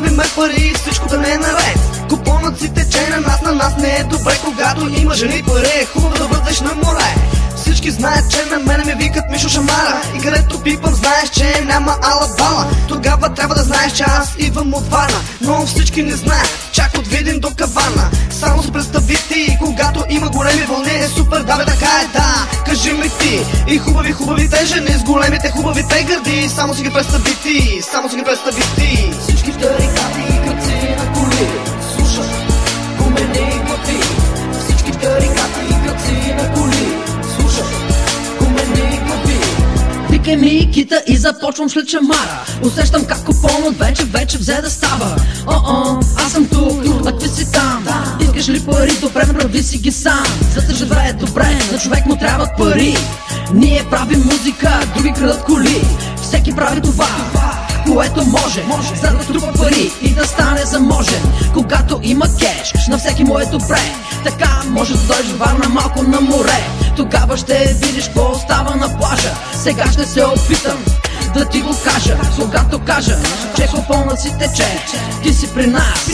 правиме пари и всичко да не е наред. Купонът си тече на нас, на нас не е добре Когато има жени пари. Е хубаво да бъдеш на море. Всички знаят, че на мене ми викат Мишо Шамара. И където пипам, знаеш, че няма ала бала Тогава трябва да знаеш, че аз идвам от Варна. Но всички не знаят, чак от Видин до Кавана. Само се представи ти, когато има големи вълни Е супер, да бе, така е, да, кажи ми ти И хубави, хубавите жени с големите хубавите гърди Само си ги представи ти, само си ги представи ти Всички тарикати и кръци на коли Слушат гумени глави Всички тарикати и кръци на коли Слушат гумени глави Викай ми кита и започвам след шамара. Усещам как купонът вече, вече взе да става. О-о, аз съм тук, а ти си там Искаш ли пари? Добре, направи си ги сам За да живее добре, на човек му трябват пари Ние правим музика, други крадат коли Всеки прави това, което може, за да трупа пари и да стане заможен. Когато има кеш, на всеки му е добре. Така може да дойдеш Варна малко на море. Тогава ще видиш какво остава на плажа. Сега ще се опитам да ти го кажа, когато кажа, че купонът си тече. Ти си при нас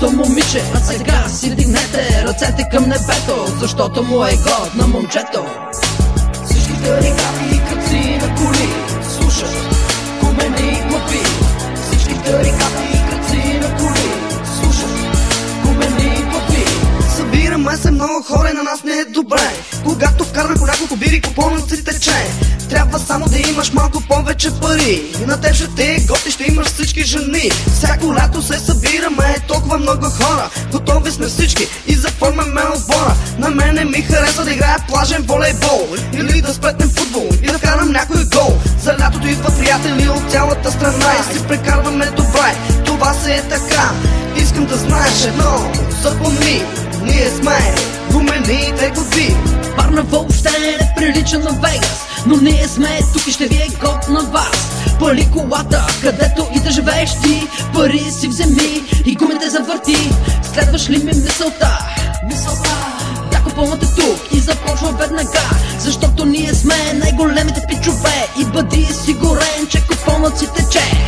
твоето момиче, а сега си дигнете ръцете към небето, защото му е год на момчето. Всички тарикати и кръци на коли Слушат гумени глави Всички тарикати и кръци на коли Слушат гумени глави Събираме се много хора и на нас не е добре Вкараме по няколко бири, купонът си тече Трябва само да имаш малко повече пари. И на теб ще те е готи, ще имаш всички жени. Всяко лято се събираме толкова много хора. Готови сме всички и заформяме отбора. На мене ми харесва да играя плажен волейбол. Или да спретнем футбол и да вкарам някой гол. За лятото идват приятели от цялата страна. И си прекарваме добре, това се е така. Искам да знаеш едно, запомни Ние сме гумените години въобще не прилича на Вегас Но ние сме тук и ще ви е год на вас. Пали колата, където и да живееш ти Пари си вземи и гумите завърти. Следваш ли ми мисълта? Мисълта. Купонът е тук и започва веднага Защото ние сме най-големите пичове. И бъди сигурен, че купонът си тече